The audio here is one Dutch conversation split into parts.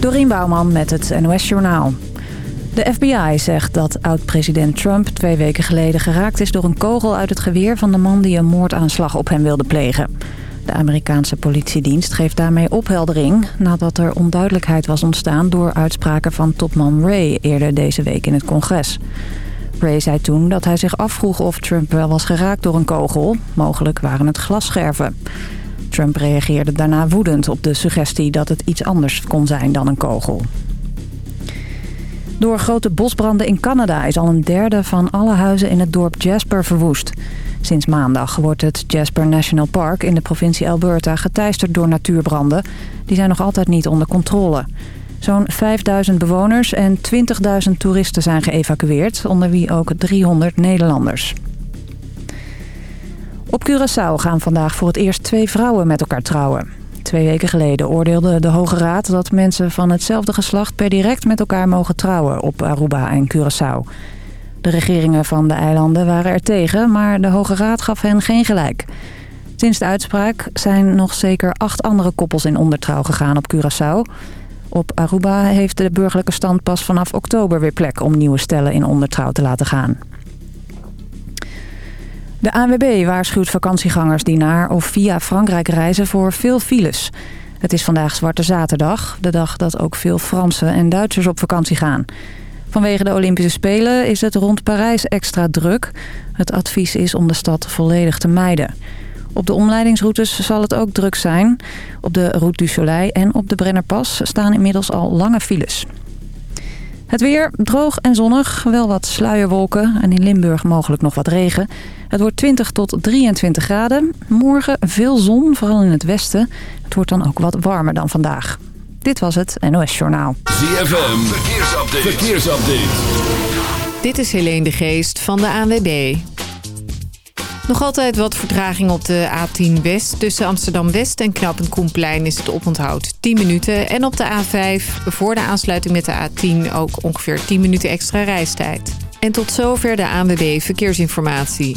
Dorien Bouwman met het NOS Journaal. De FBI zegt dat oud-president Trump twee weken geleden geraakt is door een kogel uit het geweer van de man die een moordaanslag op hem wilde plegen. De Amerikaanse politiedienst geeft daarmee opheldering nadat er onduidelijkheid was ontstaan door uitspraken van topman Ray eerder deze week in het congres. Ray zei toen dat hij zich afvroeg of Trump wel was geraakt door een kogel. Mogelijk waren het glasscherven. Trump reageerde daarna woedend op de suggestie dat het iets anders kon zijn dan een kogel. Door grote bosbranden in Canada is al een derde van alle huizen in het dorp Jasper verwoest. Sinds maandag wordt het Jasper National Park in de provincie Alberta geteisterd door natuurbranden. Die zijn nog altijd niet onder controle. Zo'n 5000 bewoners en 20.000 toeristen zijn geëvacueerd, onder wie ook 300 Nederlanders. Op Curaçao gaan vandaag voor het eerst twee vrouwen met elkaar trouwen. Twee weken geleden oordeelde de Hoge Raad dat mensen van hetzelfde geslacht per direct met elkaar mogen trouwen op Aruba en Curaçao. De regeringen van de eilanden waren er tegen, maar de Hoge Raad gaf hen geen gelijk. Sinds de uitspraak zijn nog zeker acht andere koppels in ondertrouw gegaan op Curaçao. Op Aruba heeft de burgerlijke stand pas vanaf oktober weer plek om nieuwe stellen in ondertrouw te laten gaan. De ANWB waarschuwt vakantiegangers die naar of via Frankrijk reizen voor veel files. Het is vandaag Zwarte Zaterdag, de dag dat ook veel Fransen en Duitsers op vakantie gaan. Vanwege de Olympische Spelen is het rond Parijs extra druk. Het advies is om de stad volledig te mijden. Op de omleidingsroutes zal het ook druk zijn. Op de Route du Soleil en op de Brennerpas staan inmiddels al lange files. Het weer droog en zonnig, wel wat sluierwolken en in Limburg mogelijk nog wat regen. Het wordt 20 tot 23 graden. Morgen veel zon, vooral in het westen. Het wordt dan ook wat warmer dan vandaag. Dit was het NOS Journaal. ZFM, verkeersupdate. verkeersupdate. Dit is Helene de Geest van de ANWB. Nog altijd wat vertraging op de A10 West. Tussen Amsterdam-West en Knap en Koenplein is het oponthoud 10 minuten. En op de A5 voor de aansluiting met de A10 ook ongeveer 10 minuten extra reistijd. En tot zover de ANWB Verkeersinformatie.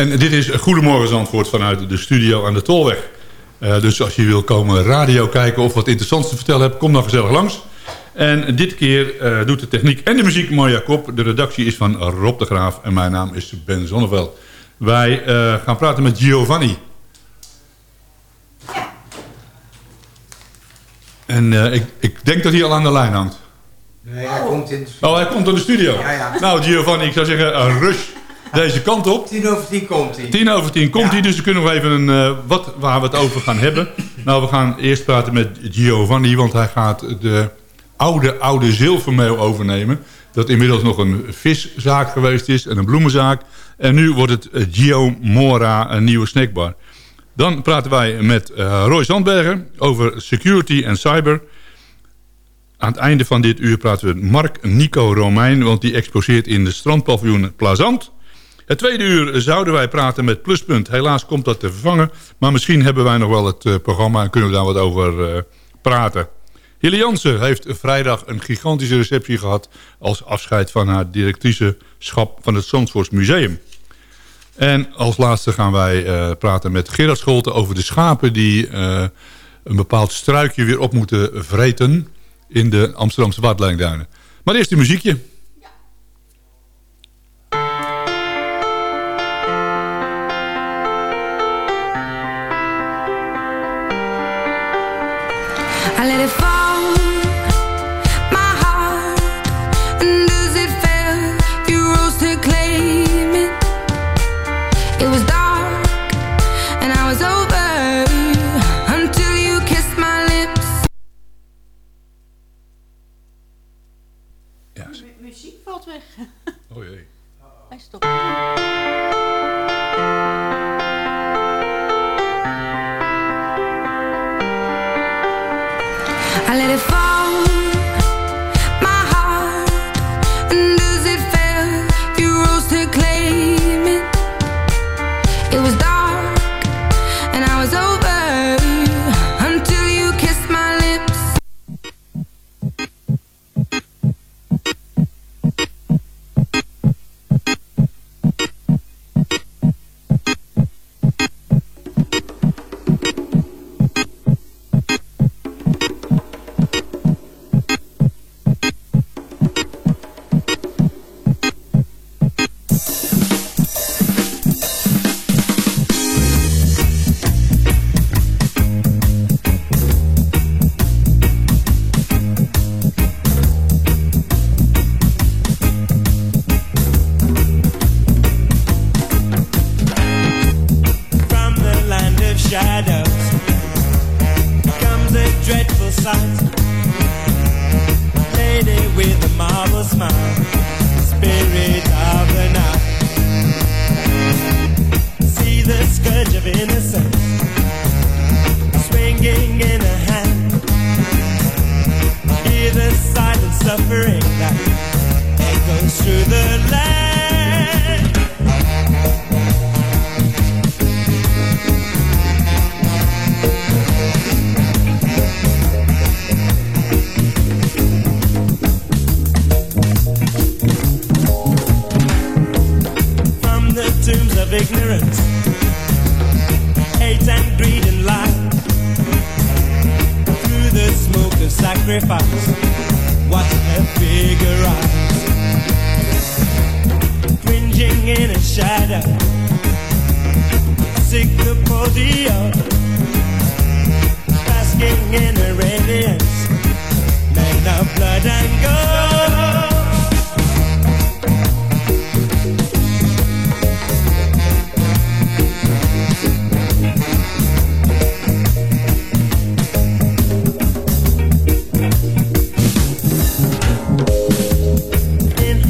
En dit is Goedemorgen Zandvoort vanuit de studio aan de Tolweg. Uh, dus als je wil komen radio kijken of wat interessants te vertellen hebt... kom dan gezellig langs. En dit keer uh, doet de techniek en de muziek Marja Kop. De redactie is van Rob de Graaf en mijn naam is Ben Zonneveld. Wij uh, gaan praten met Giovanni. En ik, ik denk dat hij al aan de lijn hangt. Nee, hij komt in de studio. Oh, hij komt in de studio? Ja, ja. Nou, Giovanni, ik zou zeggen, rush deze kant op. Tien over tien komt hij. Tien over tien komt hij, dus we kunnen nog even een, uh, wat, waar we het over gaan hebben. Nou, we gaan eerst praten met Giovanni, want hij gaat de oude, oude zilvermeel overnemen. Dat inmiddels nog een viszaak geweest is en een bloemenzaak. En nu wordt het Gio Mora, een nieuwe snackbar. Dan praten wij met uh, Roy Zandberger over security en cyber. Aan het einde van dit uur praten we met Mark Nico Romein... want die exposeert in de strandpaviljoen Plazant. Het tweede uur zouden wij praten met Pluspunt. Helaas komt dat te vervangen. Maar misschien hebben wij nog wel het uh, programma... en kunnen we daar wat over uh, praten. Hille Jansen heeft vrijdag een gigantische receptie gehad... als afscheid van haar directriceschap van het Zandvoorts Museum. En als laatste gaan wij uh, praten met Gerard Scholten... over de schapen die een bepaald struikje weer op moeten vreten... in de Amsterdamse Waardlijnduinen. Maar eerst een muziekje.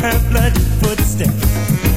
Her bloody footsteps.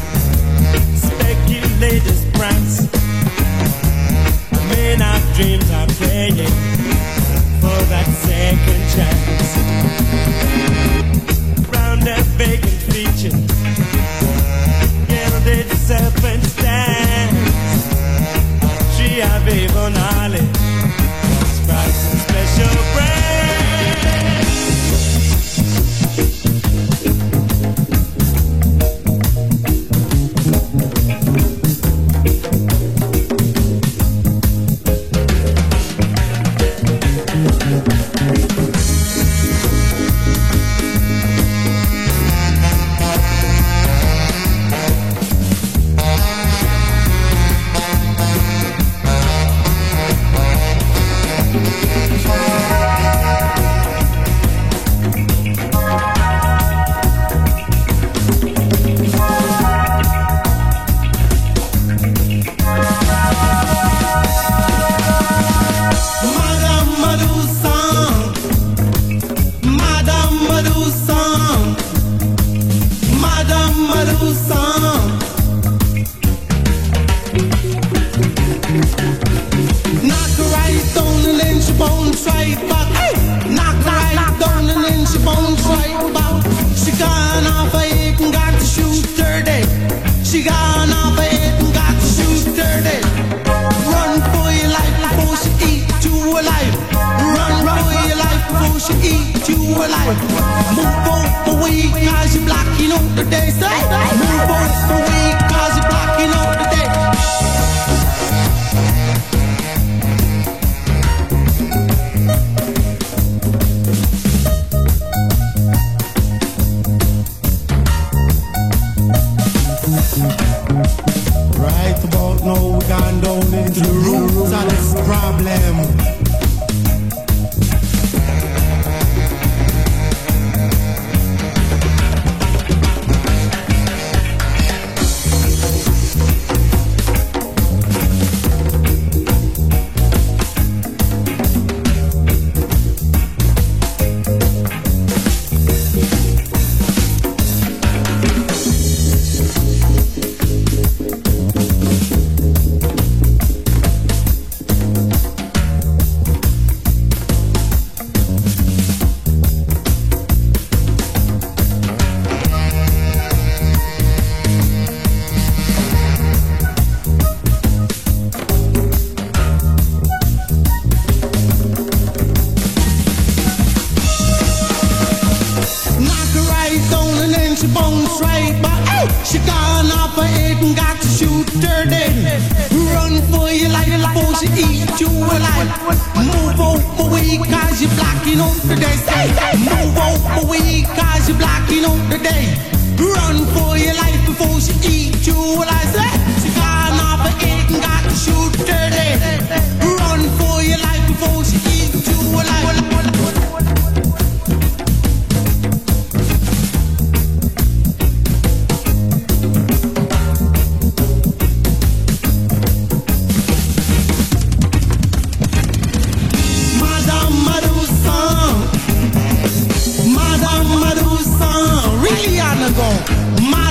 my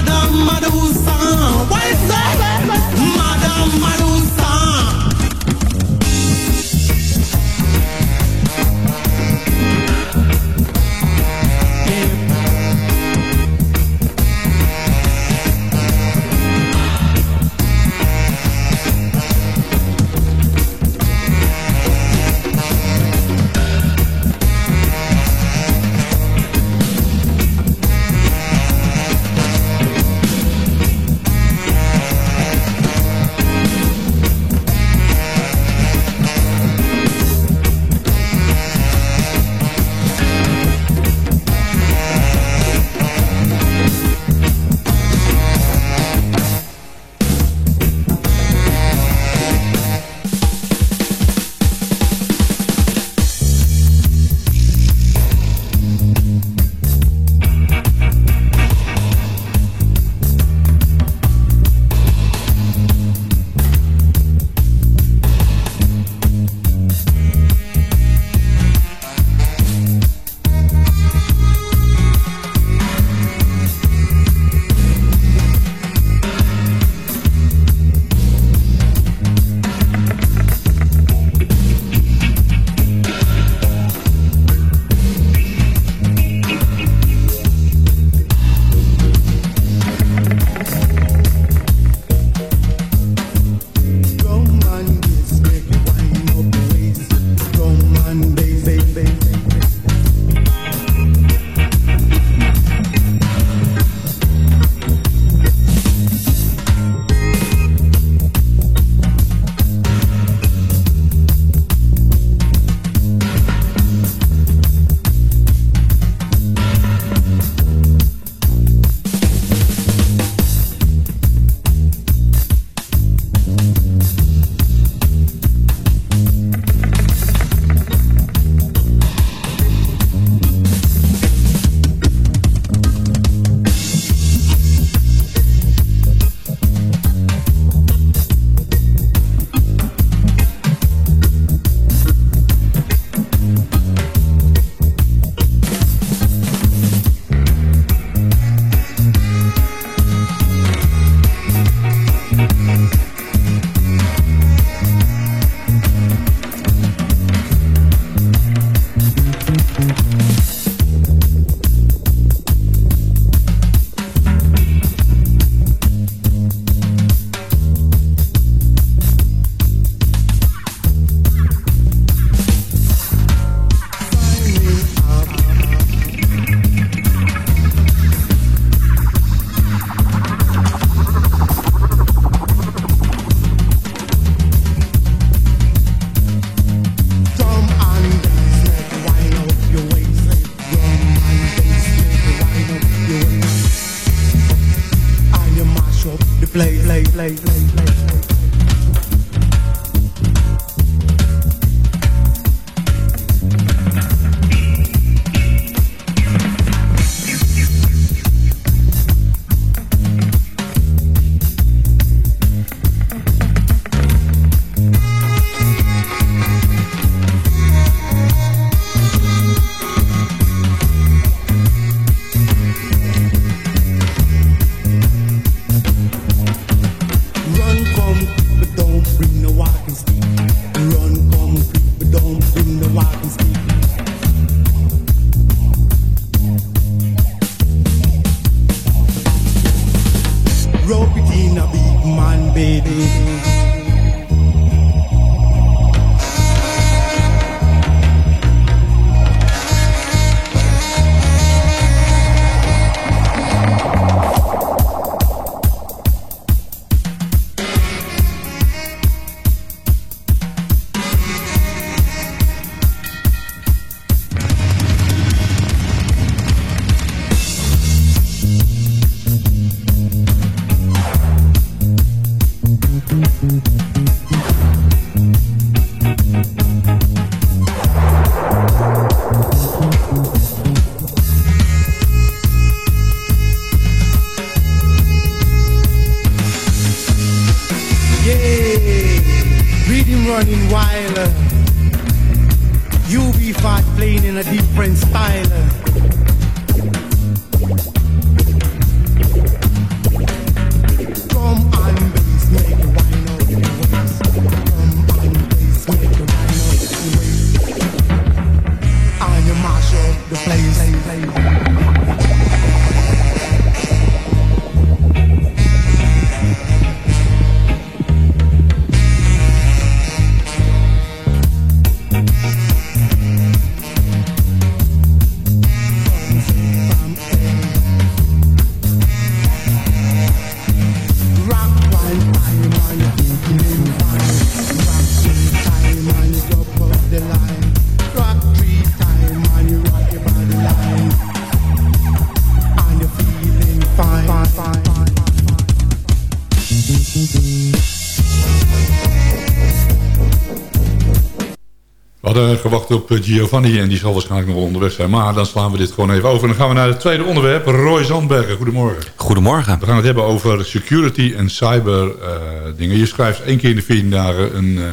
hadden gewacht op eh, Giovanni en die zal waarschijnlijk nog onderweg zijn. Maar dan slaan we dit gewoon even over. En dan gaan we naar het tweede onderwerp. Roy Zandbergen, goedemorgen. Goedemorgen. We gaan het hebben over security en cyber eh, dingen. Je schrijft één keer in de 14 dagen een eh,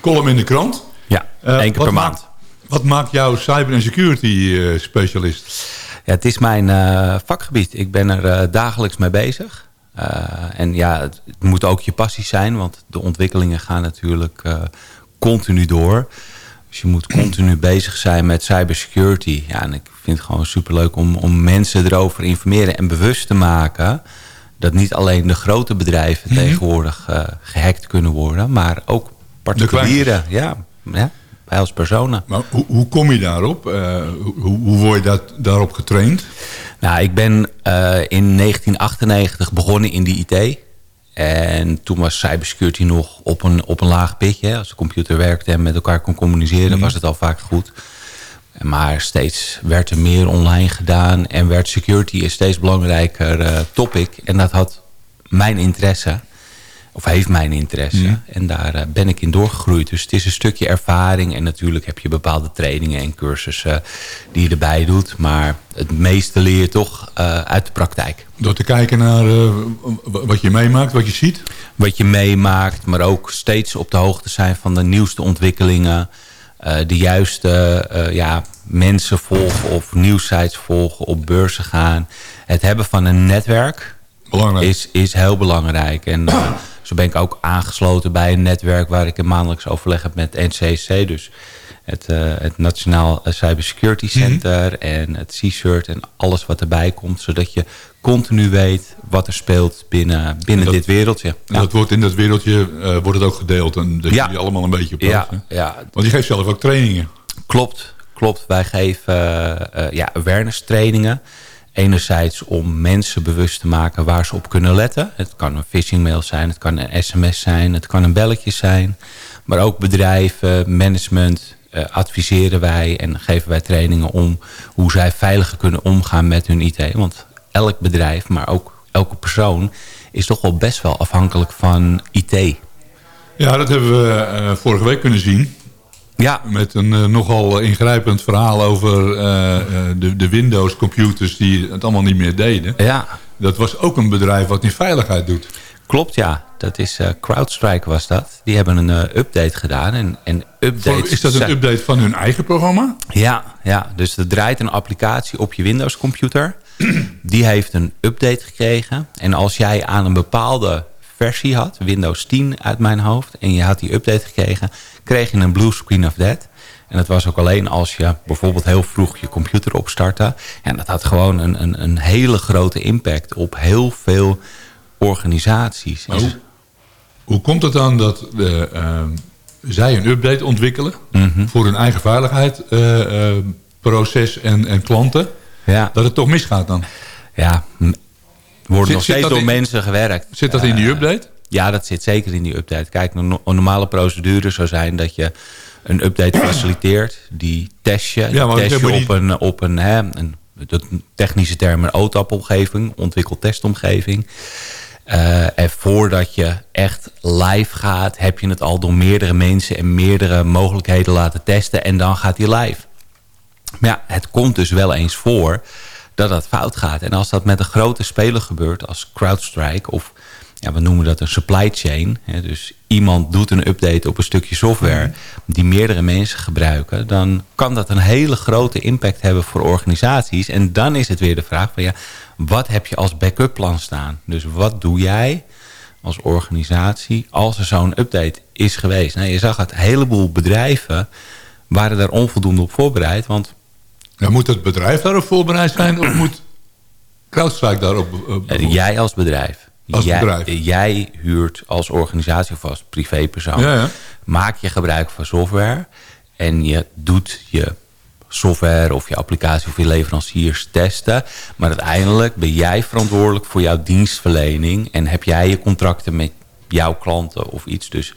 column in de krant. Ja, één keer per maakt- maand. Wat maakt jou cyber en security specialist? Ja, het is mijn vakgebied. Ik ben er dagelijks mee bezig. En ja, het, het moet ook je passie zijn, want de ontwikkelingen gaan natuurlijk continu door. Dus je moet continu bezig zijn met cybersecurity. Ja, en ik vind het gewoon superleuk om, om mensen erover te informeren en bewust te maken... dat niet alleen de grote bedrijven Mhm. tegenwoordig eh, gehackt kunnen worden... maar ook particulieren. Ja, ja, wij als personen. Maar hoe, hoe kom je daarop? Eh, hoe, hoe word je dat, daarop getraind? Nou, ik ben eh, in 1998 begonnen in de IT. En toen was cybersecurity nog op een, op een laag pitje. hè. Als de computer werkte en met elkaar kon communiceren, Mhm. was het al vaak goed. Maar steeds werd er meer online gedaan en werd security een steeds belangrijker eh, topic. En dat had mijn interesse, of heeft mijn interesse. En daar eh, ben ik in doorgegroeid. Dus het is een stukje ervaring. En natuurlijk heb je bepaalde trainingen en cursussen die je erbij doet. Maar het meeste leer je toch eh, uit de praktijk. Door te kijken naar eh, wat je meemaakt, wat je ziet? Wat je meemaakt, maar ook steeds op de hoogte zijn van de nieuwste ontwikkelingen. eh, de juiste eh, ja, mensen volgen of nieuwsites volgen, op beurzen gaan. Het hebben van een netwerk is, is heel belangrijk. En eh, zo ben ik ook aangesloten bij een netwerk waar ik een maandelijks overleg heb met NCC. Dus het, eh, het Nationaal Cybersecurity Center en het C-CERT en alles wat erbij komt. Zodat je continu weet wat er speelt binnen, binnen dat- dit wereldje. En dat wordt in dat wereldje eh, wordt het ook gedeeld. En dat Ja. jullie allemaal een beetje op Ja, hoogte. ja, Want je geeft zelf ook trainingen. Klopt, klopt. Wij geven eh, ja, awareness trainingen. Enerzijds om mensen bewust te maken waar ze op kunnen letten. Het kan een phishing mail zijn, het kan een sms zijn, het kan een belletje zijn. Maar ook bedrijven, management eh, adviseren wij en geven wij trainingen om hoe zij veiliger kunnen omgaan met hun IT. Want elk bedrijf, maar ook elke persoon is toch wel best wel afhankelijk van IT. Ja, dat hebben we eh, vorige week kunnen zien. Ja. Met een eh, nogal ingrijpend verhaal over eh, eh, de, de Windows-computers die het allemaal niet meer deden. Ja. Dat was ook een bedrijf wat in veiligheid doet. Klopt, ja. Dat is CrowdStrike was dat. Die hebben een update gedaan. En, en updates Is dat een update van hun eigen programma? Ja, ja, dus er draait een applicatie op je Windows computer. Die heeft een update gekregen. En als jij aan een bepaalde versie had, Windows 10 uit mijn hoofd... en je had die update gekregen, kreeg je een blue screen of death. En dat was ook alleen als je bijvoorbeeld heel vroeg je computer opstartte. En dat had gewoon een, een, een hele grote impact op heel veel organisaties. Maar hoe, hoe komt het dan dat de, ehm, zij een update ontwikkelen... Mhm. voor hun eigen veiligheid, eh, eh, proces en, en klanten... Ja. dat het toch misgaat dan? Ja, er wordt nog steeds door in- mensen gewerkt. Zit dat in die Eh, update? Ja, dat zit zeker in die update. Kijk, een, no- een normale procedure zou zijn dat je een update faciliteert. Die test je, die Ja, maar test je op een, op een, hè, een technische term een OTAP-omgeving, ontwikkeld testomgeving. Eh, en voordat je echt live gaat, heb je het al door meerdere mensen en meerdere mogelijkheden laten testen. En dan gaat hij live. Maar ja, het komt dus wel eens voor dat dat fout gaat. En als dat met een grote speler gebeurt als CrowdStrike... of ja, we noemen dat een supply chain... Hè, dus iemand doet een update op een stukje software... die meerdere mensen gebruiken... dan kan dat een hele grote impact hebben voor organisaties. En dan is het weer de vraag van... ja, wat heb je als backup plan staan? Dus wat doe jij als organisatie als er zo'n update is geweest? Nou, je zag het, een heleboel bedrijven waren daar onvoldoende op voorbereid... want Ja, moet het bedrijf daarop voorbereid zijn of moet CrowdStrike daarop... Eh, jij als bedrijf. Als jij, bedrijf. jij huurt als organisatie of als privépersoon. Ja, ja. Maak je gebruik van software. En je doet je software of je applicatie of je leveranciers testen. Maar uiteindelijk ben jij verantwoordelijk voor jouw dienstverlening. En heb jij je contracten met jouw klanten of iets. Dus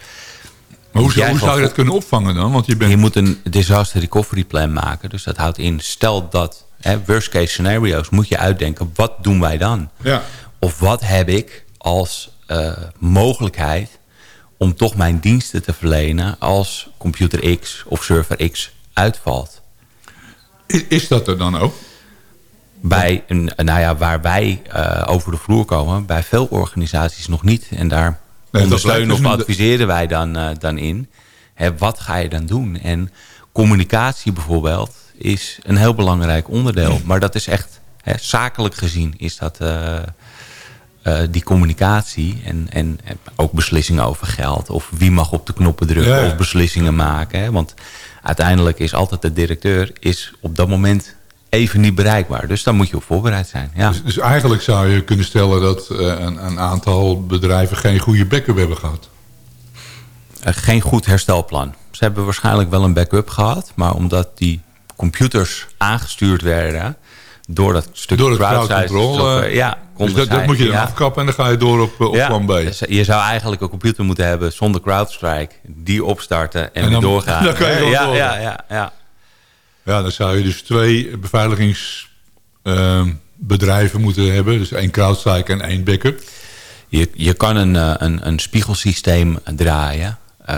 Maar hoe, hoe zou je dat kunnen opvangen dan? Want je bent... je moet een disaster recovery plan maken. Dus dat houdt in, stel dat, hè, worst case scenario's, moet je uitdenken, wat doen wij dan? Ja. Of wat heb ik als eh, mogelijkheid om toch mijn diensten te verlenen als computer X of server X uitvalt? Is, is dat er dan ook? Bij een, nou ja, waar wij eh, over de vloer komen, bij veel organisaties nog niet. En daar dat ondersteunen of dus een- adviseren wij dan, eh, dan in. Hè, wat ga je dan doen? En communicatie bijvoorbeeld is een heel belangrijk onderdeel. Maar dat is echt, hè, zakelijk gezien, is dat eh, die communicatie. En, en en ook beslissingen over geld. Of wie mag op de knoppen drukken. Ja, ja. Of beslissingen maken. Hè? Want uiteindelijk is altijd de directeur is op dat moment even niet bereikbaar. Dus daar moet je op voorbereid zijn. Ja. Dus, dus eigenlijk zou je kunnen stellen dat eh, een, een aantal bedrijven geen goede backup hebben gehad. Eh, geen goed herstelplan. Ze hebben waarschijnlijk wel een backup gehad. Maar omdat die computers aangestuurd werden... door dat stuk Door het crowd crowd control. software, eh, ja, dus dat, moet je dan ja. afkappen en dan ga je door op, eh, op Ja, plan B. dus je zou eigenlijk een computer moeten hebben zonder CrowdStrike. Die opstarten en, dan- doorgaan. dan kan je ja, door. ja, ja, ja. Ja, dan zou je dus twee beveiligingsbedrijven moeten hebben. Dus één CrowdStrike en één backup. Je, je kan een, eh, een, een spiegelsysteem draaien, eh,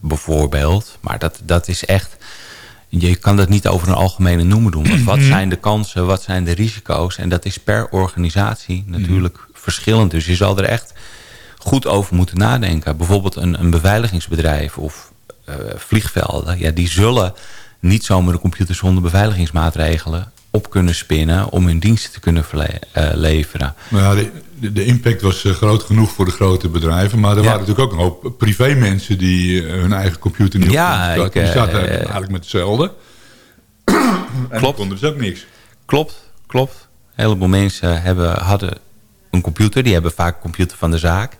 bijvoorbeeld. Maar dat, dat is echt... Je kan dat niet over een algemene noemer doen. Want wat zijn de kansen, wat zijn de risico's? En dat is per organisatie natuurlijk verschillend. Dus je zal er echt goed over moeten nadenken. Bijvoorbeeld een, een beveiligingsbedrijf of eh, vliegvelden. Ja, die zullen niet zomaar een computer zonder beveiligingsmaatregelen op kunnen spinnen... om hun diensten te kunnen eh, leveren. Maar ja, de, impact was eh, groot genoeg voor de grote bedrijven. Maar er Ja. waren natuurlijk ook een hoop privé mensen die eh, hun eigen computer niet Ja, op ik, Die zaten eh, eigenlijk met hetzelfde. en Klopt. konden dus ook niks. Klopt, klopt. Een heleboel mensen hebben, hadden een computer. Die hebben vaak een computer van de zaak.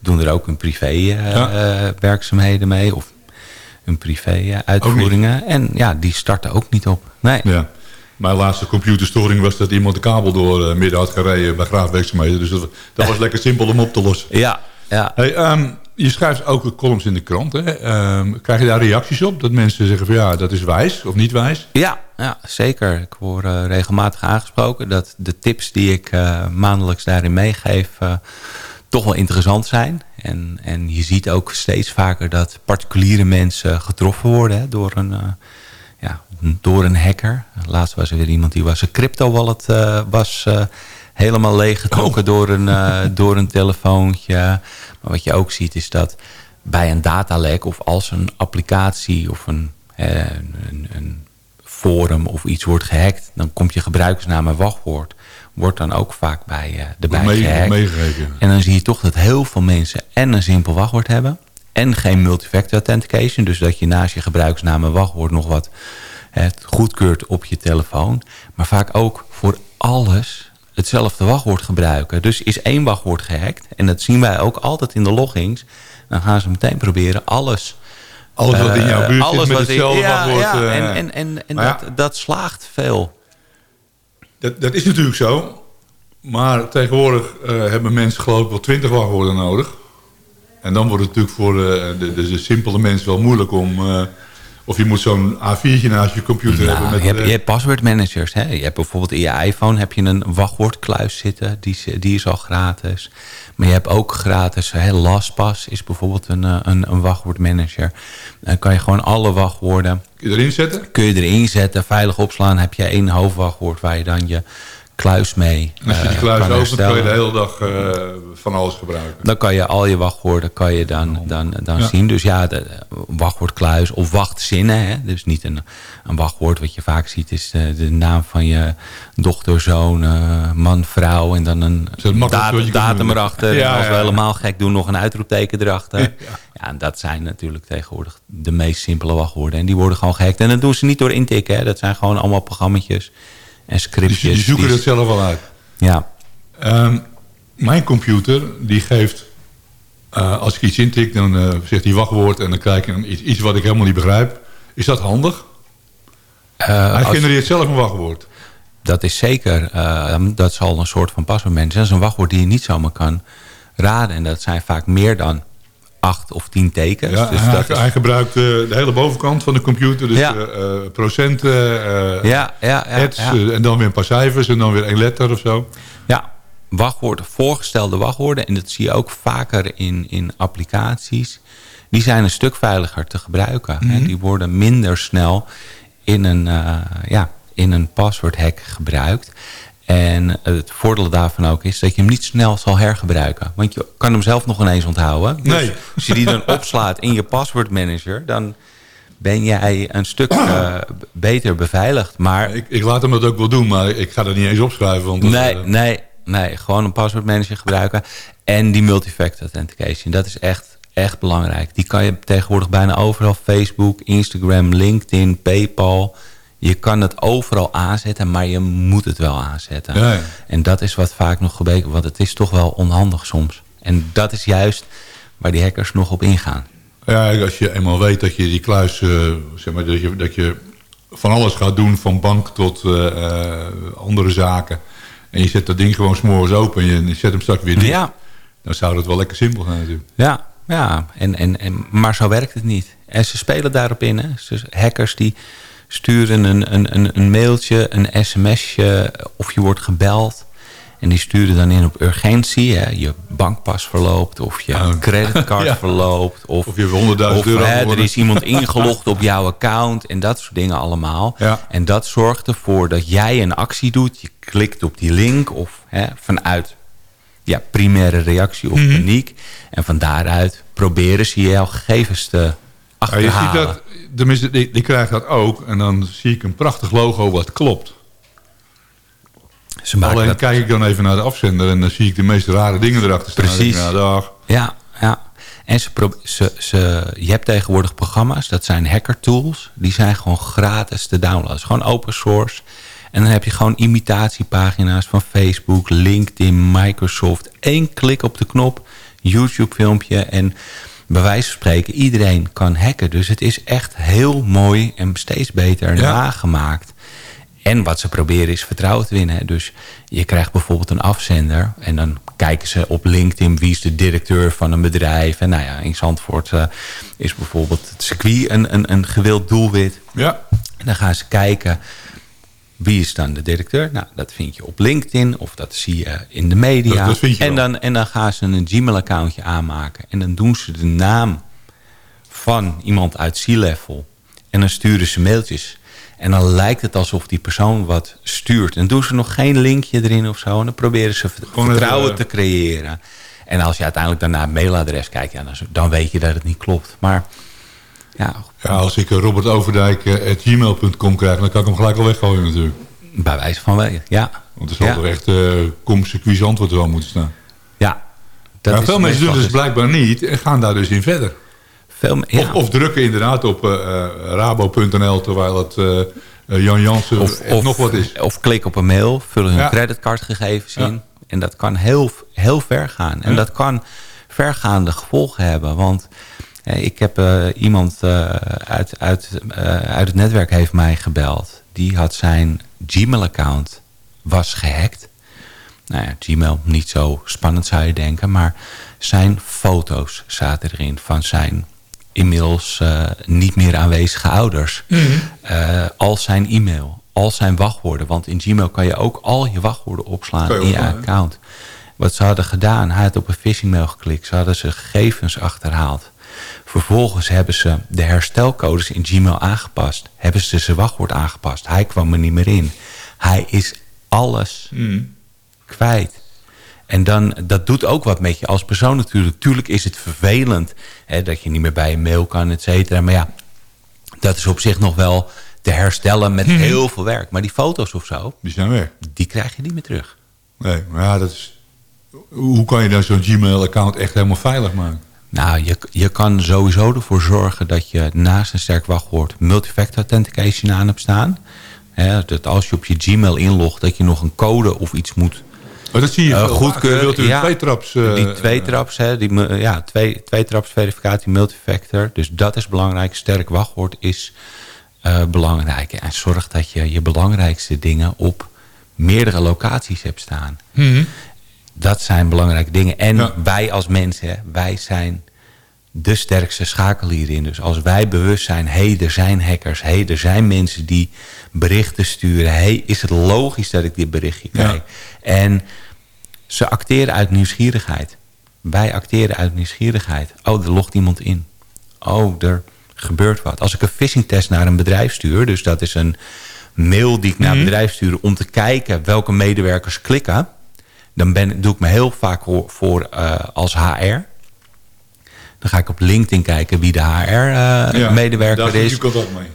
Doen er ook een privé Ja. werkzaamheden mee. Of een privé uitvoeringen. En ja, die starten ook niet op. Nee. Ja. Mijn laatste computerstoring was dat iemand de kabel door eh, midden had gereden bij graafwerkzaamheden. Dus dat, dat was lekker simpel om op te lossen. Ja, ja. Hey, ehm, je schrijft ook columns in de krant. Hè? Ehm, krijg je daar reacties op? Dat mensen zeggen van ja, dat is wijs of niet wijs? Ja, ja zeker. Ik word eh, regelmatig aangesproken dat de tips die ik eh, maandelijks daarin meegeef... toch wel interessant zijn. En, en je ziet ook steeds vaker dat particuliere mensen getroffen worden hè, door, een, ja, door een hacker. Laatst was er weer iemand die was een crypto wallet eh, was eh, helemaal leeggetrokken door, een, eh, door een telefoontje. Maar wat je ook ziet is dat bij een datalek of als een applicatie of een, een, een forum of iets wordt gehackt, dan komt je gebruikersnaam en wachtwoord wordt dan ook vaak bij erbij Mee- gehackt. meegegeven. En dan zie je toch dat heel veel mensen en een simpel wachtwoord hebben en geen multifactor authentication. Dus dat je naast je gebruikersnaam en wachtwoord nog wat eh, goedkeurt op je telefoon. Maar vaak ook voor alles hetzelfde wachtwoord gebruiken. Dus is één wachtwoord gehackt, en dat zien wij ook altijd in de loggings, dan gaan ze meteen proberen alles... Alles wat in jouw buurt eh, zit met hetzelfde ja, wachtwoord, Ja, eh. en en, en, en Maar ja. dat, dat slaagt veel. Dat, dat is natuurlijk zo. Maar tegenwoordig eh, hebben mensen geloof ik wel twintig wachtwoorden nodig. En dan wordt het natuurlijk voor eh, de, de, de simpele mens wel moeilijk om... eh, of je moet zo'n A4'tje naast je computer Nou, hebben. Met, je, hebt, eh, je hebt passwordmanagers. Hè? Je hebt bijvoorbeeld in je iPhone heb je een wachtwoordkluis zitten. Die, is- die is al gratis. Maar je hebt ook gratis. Hè? LastPass is bijvoorbeeld een, een, een wachtwoordmanager. Dan kan je gewoon alle wachtwoorden... Kun je erin zetten? Kun je erin zetten, veilig opslaan. Heb je één hoofdwachtwoord waar je dan je kluis mee En als je die eh, kluis kan opent, kan je de hele dag eh, van alles gebruiken. Dan kan je al je wachtwoorden kan je dan, dan, dan Ja. zien. Dus ja, de, wachtwoordkluis of wachtzinnen. Hè? Dus niet een, een wachtwoord. Wat je vaak ziet is de, de naam van je dochter, zoon, eh, man, vrouw. En dan een datum doen. erachter. Ja, en als we ja. helemaal gek doen, nog een uitroepteken erachter. Ja. Ja. en dat zijn natuurlijk tegenwoordig de meest simpele wachtwoorden. En die worden gewoon gehackt. En dat doen ze niet door intikken. Hè? Dat zijn gewoon allemaal programma's en scriptjes. Dus die zoeken die- zelf wel uit. Ja. Ehm, mijn computer die geeft, eh, als ik iets intik, dan eh, zegt hij wachtwoord en dan krijg ik iets, iets wat ik helemaal niet begrijp. Is dat handig? Eh, Hij als- genereert zelf een wachtwoord. Dat is zeker. dat zal een soort van paswoordmanager. Dat is een wachtwoord die je niet zomaar kan raden. En dat zijn vaak meer dan acht of tien tekens. Ja, dus hij, dat is, gebruikt eh, de hele bovenkant van de computer. Dus Ja. eh, eh, procenten, eh ja, ja, ads, en dan weer een paar cijfers en dan weer één letter of zo. ja, wachtwoorden, voorgestelde wachtwoorden. En dat zie je ook vaker in, in applicaties. Die zijn een stuk veiliger te gebruiken. hè. Mhm. Die worden minder snel in een, ja, in een passwordhack gebruikt. En het voordeel daarvan ook is dat je hem niet snel zal hergebruiken. Want je kan hem zelf nog ineens onthouden. Dus Nee. als je die dan opslaat in je passwordmanager... dan ben jij een stuk eh, beter beveiligd. Maar Ik, ik laat hem dat ook wel doen, maar ik ga dat niet eens opschrijven. Want dat, Nee, eh, nee, nee. Gewoon een passwordmanager gebruiken. En die multifactor authentication. Dat is echt, echt belangrijk. Die kan je tegenwoordig bijna overal. Facebook, Instagram, LinkedIn, Paypal. Je kan het overal aanzetten, maar je moet het wel aanzetten. Ja, ja. En dat is wat vaak nog gebeken. Want het is toch wel onhandig soms. En dat is juist waar die hackers nog op ingaan. Ja, als je eenmaal weet dat je die kluis, eh, zeg maar, dat je, dat je van alles gaat doen, van bank tot eh, eh, andere zaken. En je zet dat ding gewoon s'morgens open en je zet hem straks weer dicht. Ja. Dan zou dat wel lekker simpel zijn natuurlijk. Ja, ja. En, en, en, maar zo werkt het niet. En ze spelen daarop in. Hè. Dus hackers die sturen een, een, een, een mailtje, een sms'je of je wordt gebeld. En die sturen dan in op urgentie. Hè. Je bankpas verloopt of je creditcard Ja. verloopt. Of, Of je hebt 100.000 of, euro hè, er is iemand ingelogd op jouw account en dat soort dingen allemaal. Ja. En dat zorgt ervoor dat jij een actie doet. Je klikt op die link of hè, vanuit ja, primaire reactie of Mhm. paniek. En van daaruit proberen ze jouw gegevens te Ja, je achterhalen. ziet dat, tenminste, die, die krijgt dat ook. En dan zie ik een prachtig logo wat klopt. Ze maken Alleen dat- kijk ik dan even naar de afzender en dan zie ik de meest rare dingen erachter staan. Precies. Ik, nou, dag. Ja, ja. En ze, ze, ze, je hebt tegenwoordig programma's, dat zijn hacker tools. Die zijn gewoon gratis te downloaden. Gewoon open source. En dan heb je gewoon imitatiepagina's van Facebook, LinkedIn, Microsoft. Eén klik op de knop, YouTube filmpje. En bij wijze van spreken, iedereen kan hacken. Dus het is echt heel mooi en steeds beter Ja. nagemaakt. En wat ze proberen is vertrouwen te winnen. Dus je krijgt bijvoorbeeld een afzender. En dan kijken ze op LinkedIn wie is de directeur van een bedrijf. En nou ja, in Zandvoort eh, is bijvoorbeeld het circuit een, een, een gewild doelwit. Ja. En dan gaan ze kijken wie is dan de directeur. Nou, dat vind je op LinkedIn of dat zie je in de media. Dat- dat vind je en, dan, en dan gaan ze een Gmail-accountje aanmaken. En dan doen ze de naam van iemand uit C-level. En dan sturen ze mailtjes. En dan lijkt het alsof die persoon wat stuurt. En doen ze nog geen linkje erin of zo. En dan proberen ze Gewoon vertrouwen even, te creëren. En als je uiteindelijk daarna het mailadres kijkt... Ja, dan, dan weet je dat het niet klopt. Maar ja, Ja, als ik eh, Robert Overdijk eh, at gmail.com krijg, dan kan ik hem gelijk al weggooien natuurlijk. bij wijze van wel, ja. Want er zal Ja. toch echt uh, kom circuit antwoord wel moeten staan. Ja. Dat maar is veel mensen doen dus blijkbaar niet en gaan daar dus in verder. Veel, me- ja. Of, of drukken inderdaad op eh, rabo.nl terwijl het Jan Jansen Of, nog wat is. of klik op een mail, vul hun Ja. creditcardgegevens in. En dat kan heel, heel ver gaan. En dat kan vergaande gevolgen hebben. Want ik heb eh, iemand eh, uit, uit, eh, uit het netwerk heeft mij gebeld. Die had zijn Gmail-account was gehackt. Nou ja, Gmail niet zo spannend zou je denken. Maar zijn foto's zaten erin van zijn inmiddels eh, niet meer aanwezige ouders. Eh, al zijn e-mail, al zijn wachtwoorden. Want in Gmail kan je ook al je wachtwoorden opslaan je in je account. Wat ze hadden gedaan, hij had op een phishing mail geklikt. Ze hadden zijn gegevens achterhaald. Vervolgens hebben ze de herstelcodes in Gmail aangepast. Hebben ze zijn wachtwoord aangepast. Hij kwam er niet meer in. Hij is alles kwijt. En dan, dat doet ook wat met je als persoon natuurlijk. Tuurlijk is het vervelend hè, dat je niet meer bij een mail kan, et cetera. Maar ja, dat is op zich nog wel te herstellen met heel veel werk. Maar die foto's of zo, Die zijn weg. die krijg je niet meer terug. Nee, maar ja, dat is... Hoe kan je dan zo'n Gmail-account echt helemaal veilig maken? Nou, je, je kan sowieso ervoor zorgen dat je naast een sterk wachtwoord multifactor authentication aan hebt staan. Dat als je op je Gmail inlogt, dat je nog een code of iets moet Oh, dat zie je veel goedkeuren. Wilt u ja. tweetraps... eh, die twee traps, hè, die, ja, twee, twee traps verificatie multifactor. Dus dat is belangrijk. Sterk wachtwoord is eh, belangrijk. En zorg dat je je belangrijkste dingen op meerdere locaties hebt staan. Dat zijn belangrijke dingen. En Ja. wij als mensen, wij zijn de sterkste schakel hierin. Dus als wij bewust zijn, hé, hey, er zijn hackers, hé, hey, er zijn mensen die berichten sturen, hé, hey, is het logisch dat ik dit berichtje Ja. krijg? En ze acteren uit nieuwsgierigheid. Wij acteren uit nieuwsgierigheid. Oh, er logt iemand in. Oh, er gebeurt wat. Als ik een phishingtest naar een bedrijf stuur... dus dat is een mail die ik naar een bedrijf stuur... om te kijken welke medewerkers klikken... dan ben, doe ik me heel vaak voor, eh, als HR... Dan ga ik op LinkedIn kijken wie de HR-medewerker daar is.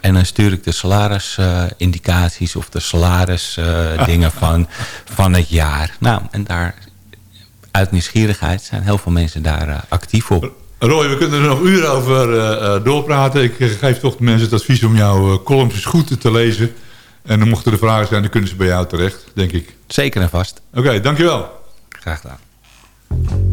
En dan stuur ik de salarisindicaties of de salarisdingen van, van het jaar. Nou, en daar uit nieuwsgierigheid zijn heel veel mensen daar eh, actief op. Roy, we kunnen er nog uren over eh, eh, doorpraten. Ik eh, geef toch de mensen het advies om jouw eh, columns goed te lezen. En dan mochten er vragen zijn, dan kunnen ze bij jou terecht, denk ik. Zeker en vast. Oké, dankjewel. Graag gedaan.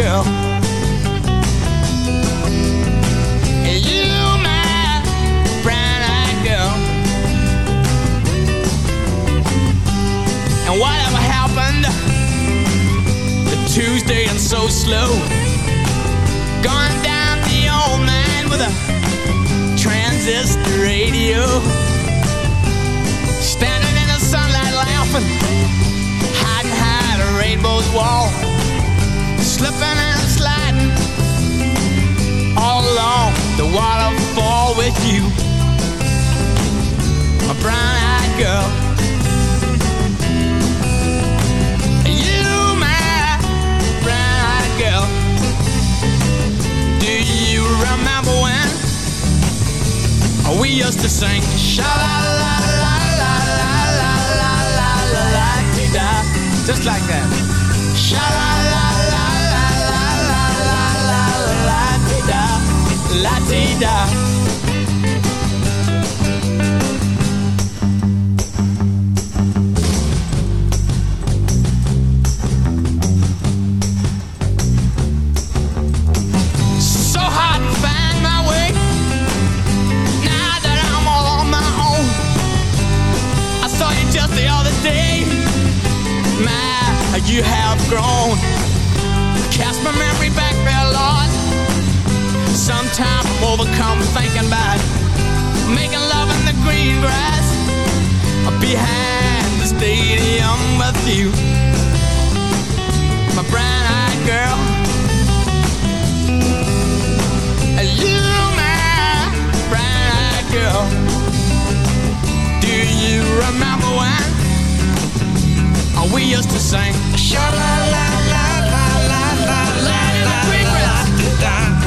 Girl. You, my brown-eyed girl. And whatever happened to Tuesday and so slow? Gone down the old man with a transistor radio. Standing in the sunlight laughing, hiding behind a rainbow's wall slipping and sliding all along the waterfall with you, my brown-eyed girl. You, my brown-eyed girl. Do you remember when we used to sing sha la la la la la la la la la just like that? Sha la la. la-di-da behind the stadium with you, my brown-eyed girl. You, my brown-eyed girl. Do you remember when we used to sing? Sha la la la la la la la la green grass. Sha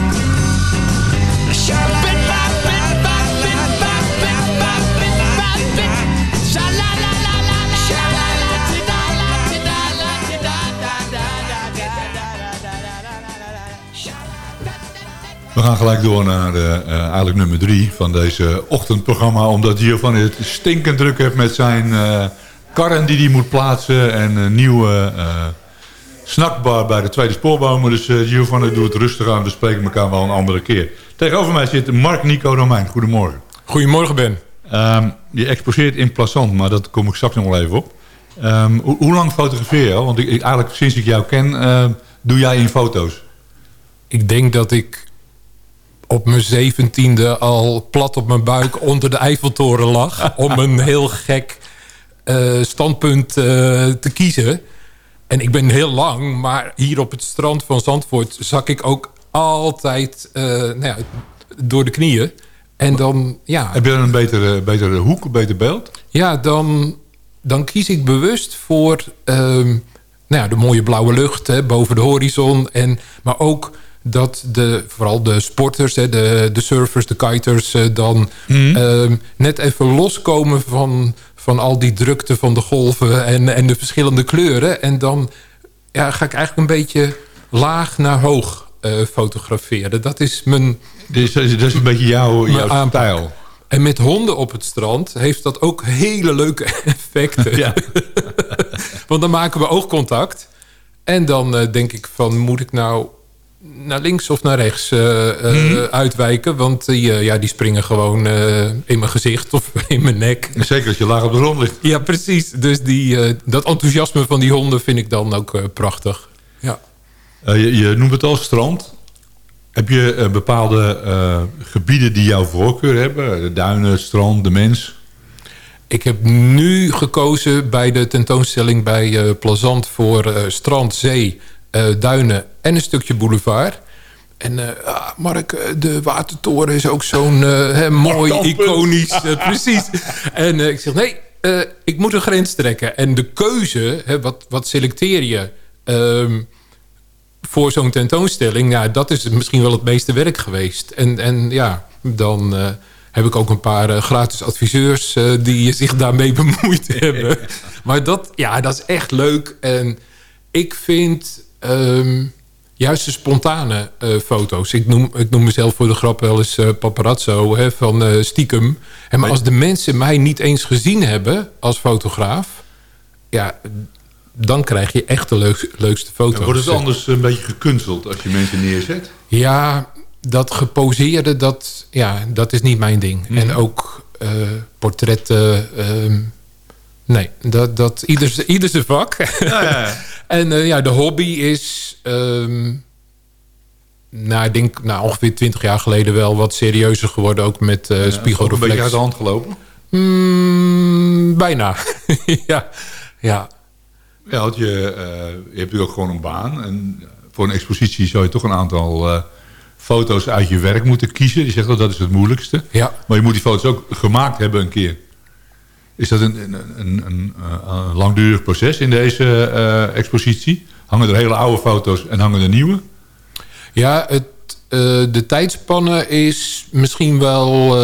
gaan gelijk door naar eh, eh, eigenlijk nummer drie van deze ochtendprogramma. Omdat Giovanni het stinkend druk heeft met zijn eh, karren die hij moet plaatsen. En een nieuwe eh, snackbar bij de Tweede Spoorbomen. Dus Giovanni doet het rustig aan. We spreken elkaar wel een andere keer. Tegenover mij zit Mark Nico Romein. Goedemorgen. Goedemorgen Ben. Ehm, je exposeert in Plassant, maar dat kom ik straks nog wel even op. Ehm, hoe, hoe lang fotografeer je? Want ik, ik- eigenlijk sinds ik jou ken, doe jij in foto's. Ik denk dat ik op mijn zeventiende al plat op mijn buik onder de Eiffeltoren lag... om een heel gek eh, standpunt eh, te kiezen. En ik ben heel lang, maar hier op het strand van Zandvoort... zak ik ook altijd eh, nou ja, door de knieën. En dan, ja... Heb je dan een betere, betere hoek, een beter beeld? Ja, dan, dan kies ik bewust voor ehm, nou ja, de mooie blauwe lucht hè, boven de horizon. En, maar ook dat de, vooral de sporters, hè, de, de surfers, de kiters... eh, dan ehm, net even loskomen van, van al die drukte van de golven en, en de verschillende kleuren. En dan ja, ga ik eigenlijk een beetje laag naar hoog eh, fotograferen. Dat is mijn... Dus dat is, een beetje jouw, jouw aanpak. stijl. En met honden op het strand heeft dat ook hele leuke effecten. Ja. Want dan maken we oogcontact. En dan eh, denk ik van, moet ik nou naar links of naar rechts eh, eh, Mhm. uitwijken? Want die, eh, ja, die springen gewoon in mijn gezicht of in mijn nek. Zeker als je laag op de grond ligt. Ja, precies. Dus die, dat enthousiasme van die honden vind ik dan ook prachtig. Ja. Je, je noemt het al strand. Heb je bepaalde gebieden die jouw voorkeur hebben? De duinen, het strand, de mens? Ik heb nu gekozen bij de tentoonstelling bij eh Plazant voor eh, strand, zee, duinen en een stukje boulevard. En eh, ah, Mark, eh, de Watertoren is ook zo'n eh, mooi, iconisch. eh, precies. En eh, ik zeg, nee, eh, ik moet een grens trekken. En de keuze, hè, wat, wat selecteer je ehm, voor zo'n tentoonstelling? Nou, dat is misschien wel het meeste werk geweest. En, en ja, dan eh, heb ik ook een paar eh, gratis adviseurs... eh, die zich daarmee bemoeid hebben. Maar dat, ja, dat is echt leuk. En ik vind ehm, juist de spontane eh, foto's... Ik noem, ik noem mezelf voor de grap wel eens eh, paparazzo hè, van eh, stiekem. En maar als de mensen mij niet eens gezien hebben als fotograaf... ja, dan krijg je echt de leukste, leukste foto's. Wordt het anders een beetje gekunsteld als je mensen neerzet? Ja, dat geposeerde, dat, ja, dat is niet mijn ding. En ook portretten... ehm, nee, dat, dat, ieder, ieder zijn vak. en eh, ja, de hobby is... ehm, nou, ik denk nou, ongeveer twintig jaar geleden wel wat serieuzer geworden. Ook met eh Ook een spiegelreflex. beetje uit de hand gelopen? Mm, bijna. ja, ja. Ja, want je, eh, je hebt natuurlijk ook gewoon een baan. En voor een expositie zou je toch een aantal eh, foto's uit je werk moeten kiezen. Je zegt dat dat is het moeilijkste. Ja. Maar je moet die foto's ook gemaakt hebben een keer. Is dat een, een, een, een, eh, een langdurig proces in deze eh, expositie? Hangen er hele oude foto's en hangen er nieuwe? Ja, het, Eh, de tijdspanne is misschien wel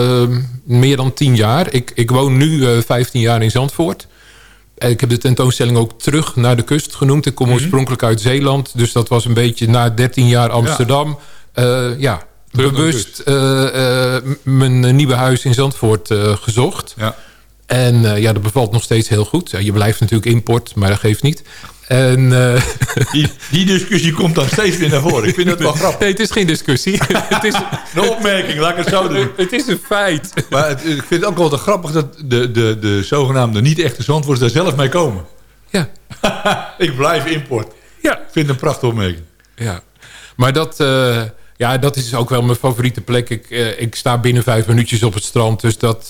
meer dan tien jaar. Ik, ik woon nu eh 15 jaar in Zandvoort. Ik heb de tentoonstelling ook terug naar de kust genoemd. Ik kom Mhm. oorspronkelijk uit Zeeland. Dus dat was een beetje na 13 jaar Amsterdam. Ja, ja bewust mijn nieuwe huis in Zandvoort gezocht. Ja. En eh, ja, dat bevalt nog steeds heel goed. Je blijft natuurlijk import, maar dat geeft niet. En, eh, Die, die discussie komt dan steeds weer naar voren. Ik vind het wel grappig. Nee, het is geen discussie. het, is, Een opmerking, laat ik het zo doen. het is een feit. Maar het- ik vind het ook wel te grappig dat de, de, de zogenaamde niet-echte Zandvoorters daar zelf mee komen. Ja. ik blijf import. Ja. Ik vind het een prachtige opmerking. Ja, maar dat, eh, ja, dat is ook wel mijn favoriete plek. Ik, ik sta binnen vijf minuutjes op het strand. Dus dat,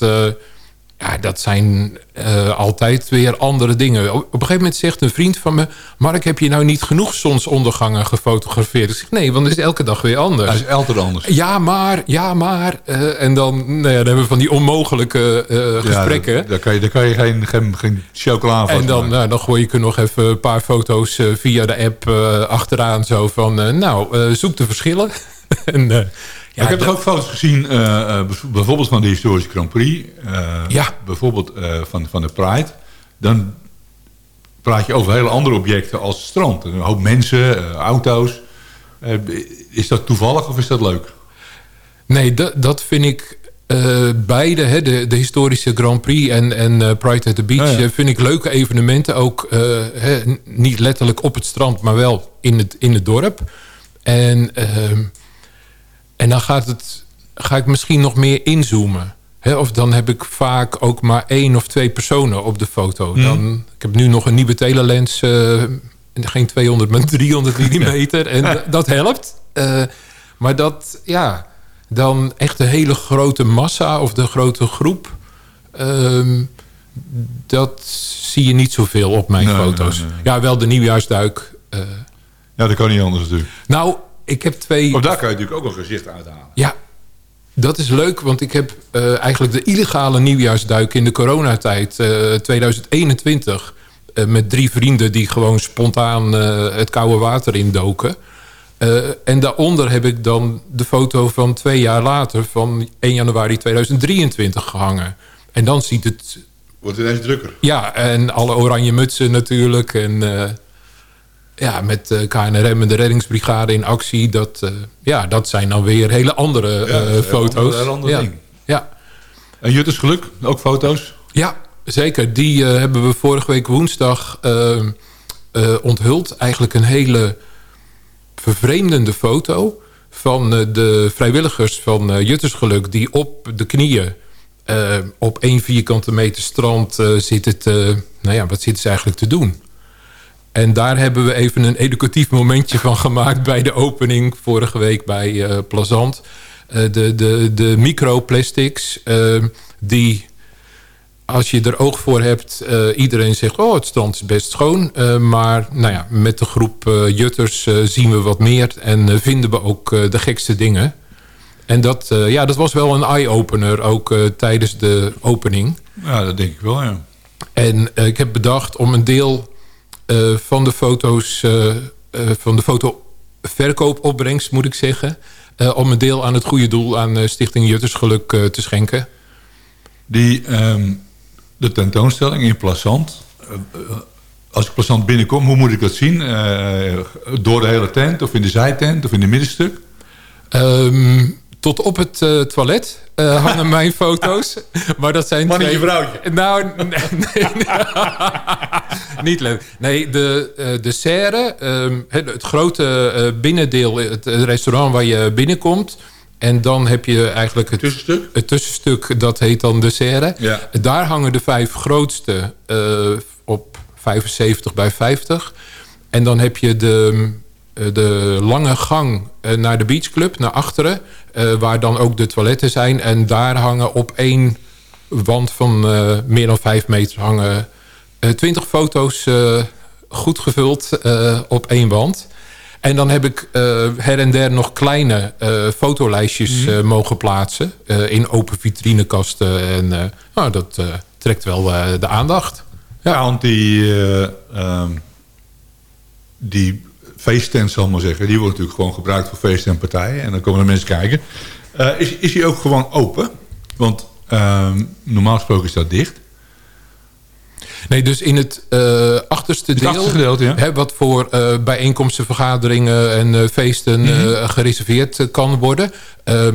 ja, dat zijn eh, altijd weer andere dingen. Op een gegeven moment zegt een vriend van me... Mark, heb je nou niet genoeg zonsondergangen gefotografeerd? Ik zeg, nee, want het is elke dag weer anders. Hij is altijd anders. Ja, maar, ja, maar. eh, en dan, nou ja, dan hebben we van die onmogelijke eh, gesprekken. Ja, daar, kan je, daar kan je geen, geen, geen chocola van En dan, nou, dan gooi ik er nog even een paar foto's via de app achteraan. Zo van, nou, zoek de verschillen. en, ja, ik heb toch ook foto's gezien, eh, eh, bijvoorbeeld van de historische Grand Prix. eh, Ja. Bijvoorbeeld van, van de Pride. Dan praat je over hele andere objecten als het strand. Een hoop mensen, auto's. Is dat toevallig of is dat leuk? Nee, dat, dat vind ik beide, hè, de, de historische Grand Prix en, en Pride at the Beach... Ja, ja. vind ik leuke evenementen. Ook hè, niet letterlijk op het strand, maar wel in het, in het dorp. En, ehm, en dan gaat het, ga ik misschien nog meer inzoomen. Hè, of dan heb ik vaak ook maar één of twee personen op de foto. Mhm. Dan, ik heb nu nog een nieuwe telelens... eh, geen 200, maar 300 millimeter. En dat helpt. Eh, maar dat, ja, dan echt de hele grote massa of de grote groep... ehm, dat zie je niet zoveel op mijn Nee, foto's. nee, nee. Ja, wel de nieuwjaarsduik. eh. Ja, dat kan niet anders natuurlijk. nou, ik heb twee... Op daar kan je natuurlijk ook een gezicht uithalen. Ja, dat is leuk, want ik heb eh, eigenlijk de illegale nieuwjaarsduik in de coronatijd eh 2021... eh, met drie vrienden die gewoon spontaan het koude water indoken. En daaronder heb ik dan de foto van twee jaar later... van 1 januari 2023 gehangen. En dan ziet het... Wordt ineens drukker. Ja, en alle oranje mutsen natuurlijk. En ja, met eh, KNRM en de reddingsbrigade in actie. Dat, eh, ja, dat zijn dan weer hele andere Ja, eh, foto's. heel ja. ding. Ja. En Jutters Geluk, ook foto's? ja, zeker. Die hebben we vorige week woensdag onthuld. Eigenlijk een hele vervreemdende foto van de vrijwilligers van Juttersgeluk... die op de knieën op één vierkante meter strand zitten te... Nou ja, wat zitten ze eigenlijk te doen? En daar hebben we even een educatief momentje van gemaakt... bij de opening vorige week bij eh Plazant. Eh, de, de, de microplastics eh, die als je er oog voor hebt, iedereen zegt... oh, het strand is best schoon. Maar nou ja, met de groep jutters zien we wat meer... en vinden we ook de gekste dingen. En dat, ja, dat was wel een eye-opener, ook tijdens de opening. Ja, dat denk ik wel, ja. En ik heb bedacht om een deel eh, van de foto's... eh, eh, van de fotoverkoopopbrengst, moet ik zeggen... om een deel aan het goede doel aan Stichting Juttersgeluk te schenken. Die, ehm, de tentoonstelling in eh, als ik Plazant binnenkom, hoe moet ik dat zien? Door de hele tent of in de zijtent of in het middenstuk? Ehm, tot op het eh, toilet eh, hangen mijn foto's. Maar dat zijn Mannetje, twee... vrouwtje. Nou, nee, nee, niet leuk. Nee, de, eh, de serre, ehm, het, het grote binnendeel, het, het restaurant waar je binnenkomt... En dan heb je eigenlijk het tussenstuk. Het tussenstuk, dat heet dan de serre. Ja. Daar hangen de vijf grootste op 75 bij 50. En dan heb je de, de lange gang eh, naar de beachclub, naar achteren. eh, waar dan ook de toiletten zijn. En daar hangen op één wand van eh, meer dan vijf meter hangen... eh, 20 foto's eh, goed gevuld eh, op één wand. En dan heb ik eh, her en der nog kleine eh, fotolijstjes eh, mogen plaatsen. eh, in open vitrinekasten. En eh, nou, dat eh, trekt wel eh, de aandacht. Ja, want die, eh, ehm, die feesttent, zal ik maar zeggen. Die wordt natuurlijk gewoon gebruikt voor feesten en partijen. En dan komen er mensen kijken. Eh, is, is die ook gewoon open? Want ehm, normaal gesproken is dat dicht. Nee, dus in het eh, achterste Het deel... achterste gedeelte, ja. hè, wat voor eh, bijeenkomsten, vergaderingen en feesten Mhm. gereserveerd kan worden. eh,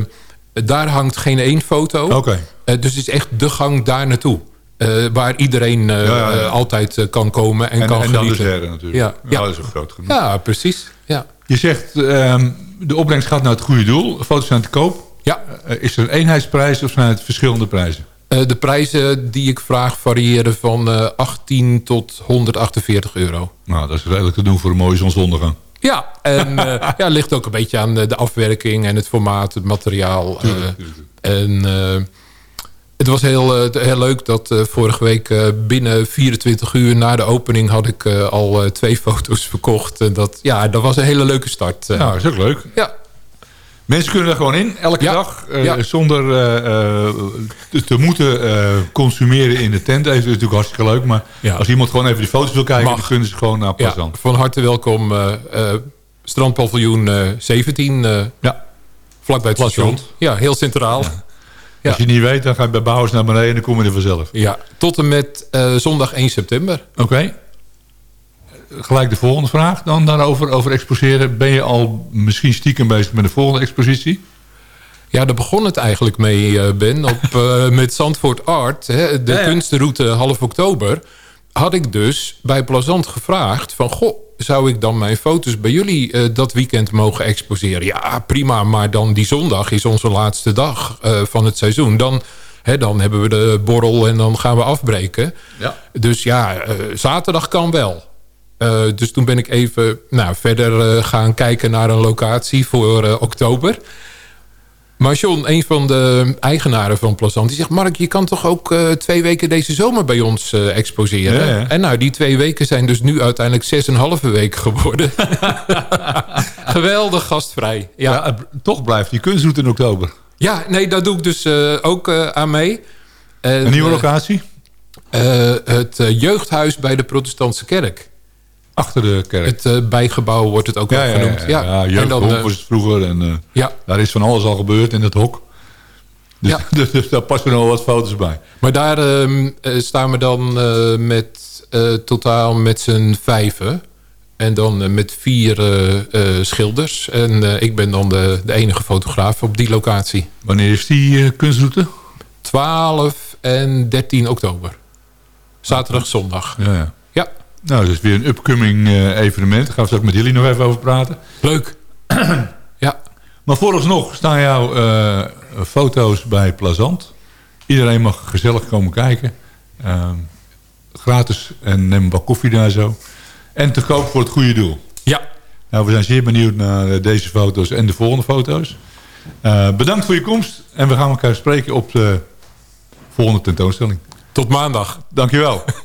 daar hangt geen één foto. Oké. Dus het is echt de gang daar naartoe. Eh, waar iedereen eh, Ja, ja, ja. eh, altijd kan komen en, En, kan en genieten. derde natuurlijk. Ja, Ja, ja. dat is ook groot genoeg. ja, precies. Ja. Je zegt, ehm, de opbrengst gaat naar het goede doel. Foto's zijn te koop. Ja. Is er een eenheidsprijs of zijn het verschillende prijzen? De prijzen die ik vraag variëren van eh, 18 tot 148 euro. Nou, dat is redelijk te doen voor een mooie zonsondergang. Ja, en ja, ligt ook een beetje aan de afwerking en het formaat, het materiaal. eh, en eh, het was heel, eh, heel leuk dat eh, vorige week eh, binnen 24 uur na de opening had ik al twee foto's verkocht. En dat, ja, dat was een hele leuke start. Nou, dat is ook leuk. Ja. Mensen kunnen er gewoon in, elke Ja. dag. Ja. Zonder te, te moeten consumeren in de tent. Even, is natuurlijk hartstikke leuk. Maar Ja. als iemand gewoon even die foto's wil kijken... Mag. dan kunnen ze gewoon naar ja, Plazant. van harte welkom. strandpaviljoen eh, 17, eh, Ja. vlakbij het station. Ja, heel centraal. Ja. Als je niet weet, dan ga je bij Bouwers naar beneden... en dan kom je er vanzelf. tot en met eh, zondag 1 september. Oké. Gelijk de volgende vraag dan daarover over exposeren. Ben je al misschien stiekem bezig met de volgende expositie? Ja, daar begon het eigenlijk mee, eh, Ben. Op, eh, met Zandvoort Art, hè, de Ja, ja. kunstenroute half oktober... had ik dus bij Plazant gevraagd van... goh, zou ik dan mijn foto's bij jullie eh, dat weekend mogen exposeren? Ja, prima, maar dan die zondag is onze laatste dag eh, van het seizoen. Dan, hè, dan hebben we de borrel en dan gaan we afbreken. Ja. Dus ja, eh, zaterdag kan wel. Dus toen ben ik even nou, verder gaan kijken naar een locatie voor oktober. Maar John, een van de eigenaren van Plazant, die zegt... Mark, je kan toch ook eh, twee weken deze zomer bij ons eh, exposeren? Ja, ja. En nou, die twee weken zijn dus nu uiteindelijk zes en een halve week geworden. Geweldig gastvrij. Ja. Toch blijft die kunstroute in oktober. Ja, nee, daar doe ik dus eh, ook aan mee. En, Een nieuwe locatie? het jeugdhuis bij de protestantse kerk. Achter de kerk. Het eh, bijgebouw wordt het ook ja, wel ja, genoemd. ja, ja. ja en dan, eh, was het vroeger. En, eh, ja. Daar is van alles al gebeurd in het hok. Dus, Ja. dus, dus daar passen nog wel wat foto's bij. Maar daar ehm, eh, staan we dan eh, met eh, totaal met z'n vijven. En dan eh, met vier eh, eh, schilders. En eh, ik ben dan de, de enige fotograaf op die locatie. Wanneer is die eh, kunstroute? 12 en 13 oktober. Zaterdag, zondag. Ja, ja. Nou, dat is weer een upcoming eh, evenement. Daar gaan we straks met jullie nog even over praten. leuk. ja, Maar vooralsnog staan jouw eh, foto's bij Plazant. Iedereen mag gezellig komen kijken. Ehm, gratis en neem een bak koffie daar zo. En te koop voor het goede doel. ja. Nou, we zijn zeer benieuwd naar eh, deze foto's en de volgende foto's. Bedankt voor je komst. En we gaan elkaar spreken op de volgende tentoonstelling. Tot maandag. Dankjewel.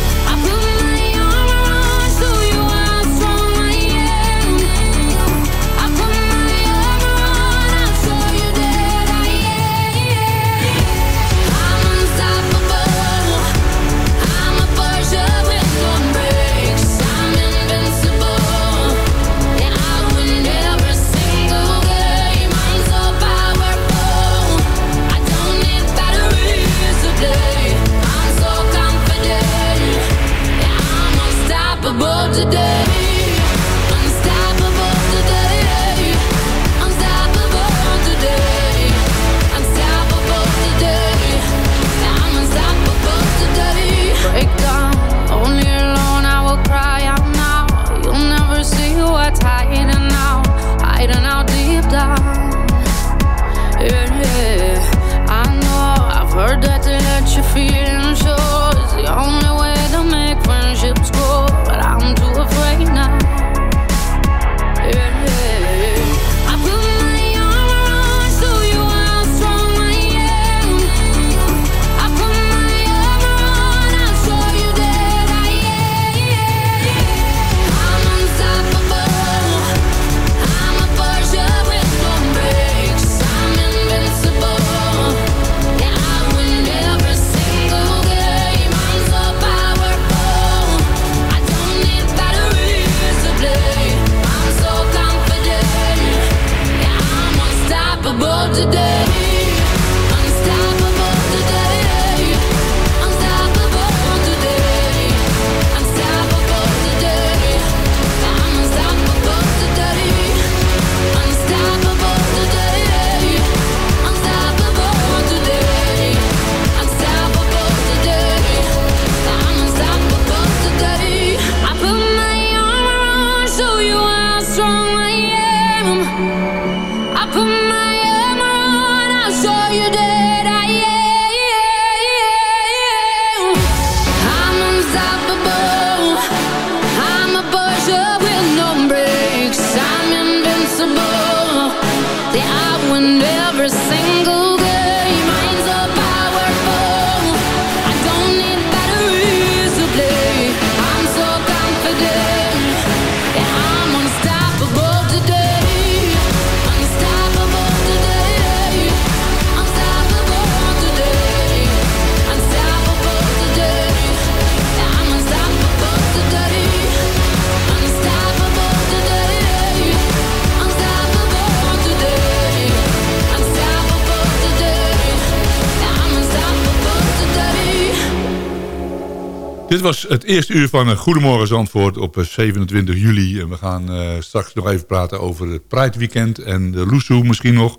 Dit was het eerste uur van eh, Goedemorgen Zandvoort op eh, 27 juli. En we gaan eh, straks nog even praten over het Pride Weekend en de Loesoe misschien nog.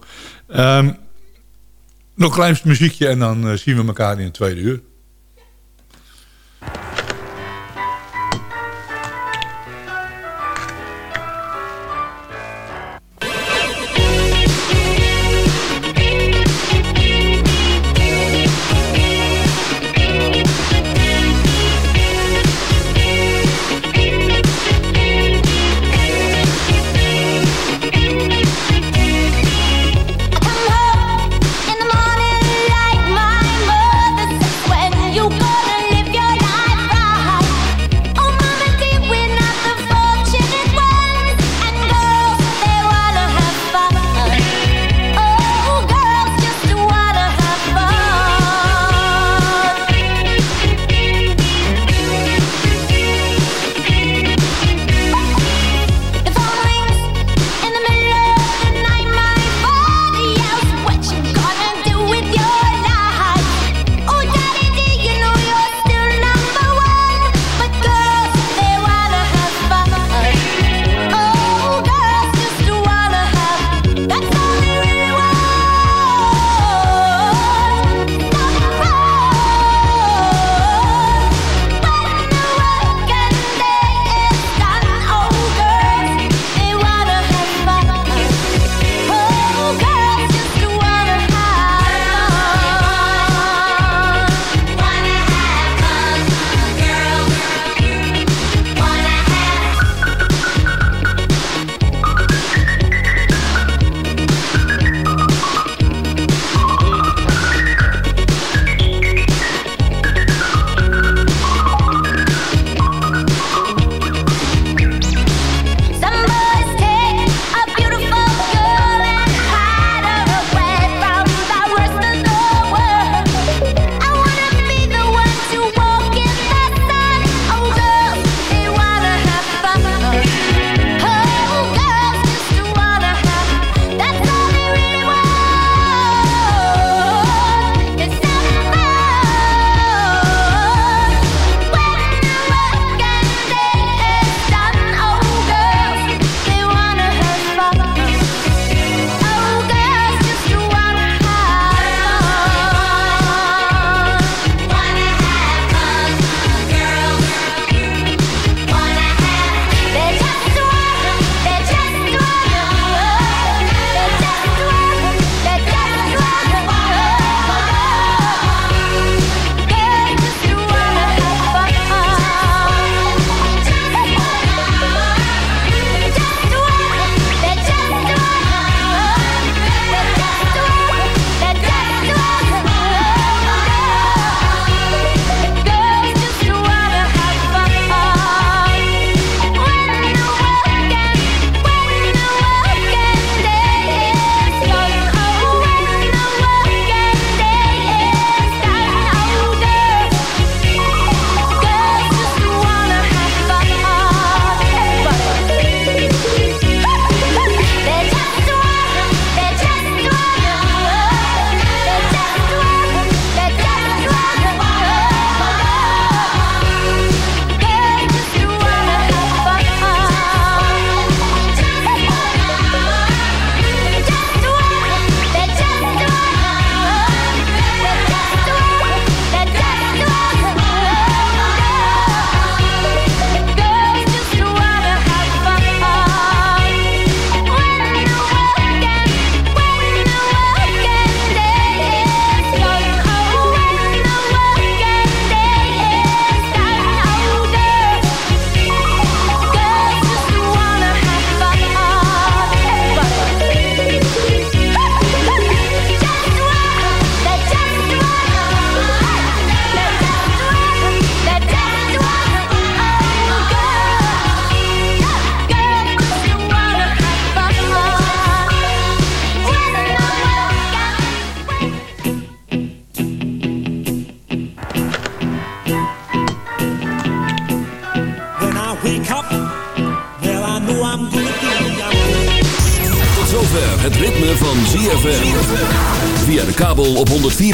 Ehm, nog een klein muziekje en dan zien we elkaar in het tweede uur.